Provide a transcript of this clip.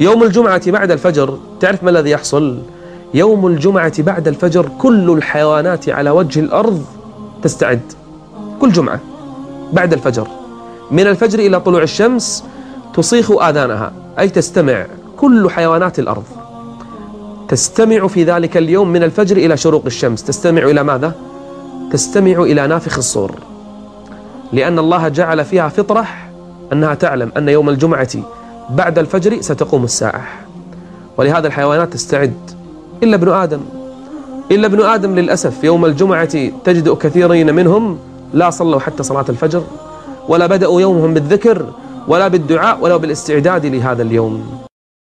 يوم الجمعة بعد الفجر تعرف ما الذي يحصل؟ يوم الجمعة بعد الفجر كل الحيوانات على وجه الأرض تستعد. كل جمعة بعد الفجر. من الفجر إلى طلوع الشمس تصيخ آذانها أي تستمع كل حيوانات الأرض. تستمع في ذلك اليوم من الفجر إلى شروق الشمس. تستمع إلى ماذا؟ تستمع إلى نافخ الصور. لأن الله جعل فيها فطرة أنها تعلم أن يوم الجمعة بعد الفجر ستقوم الساعة. ولهذا الحيوانات تستعد. إلا ابن آدم. إلا ابن آدم للأسف يوم الجمعة تجد كثيرين منهم لا صلوا حتى صلاة الفجر ولا بدأوا يومهم بالذكر ولا بالدعاء ولا بالإستعداد لهذا اليوم.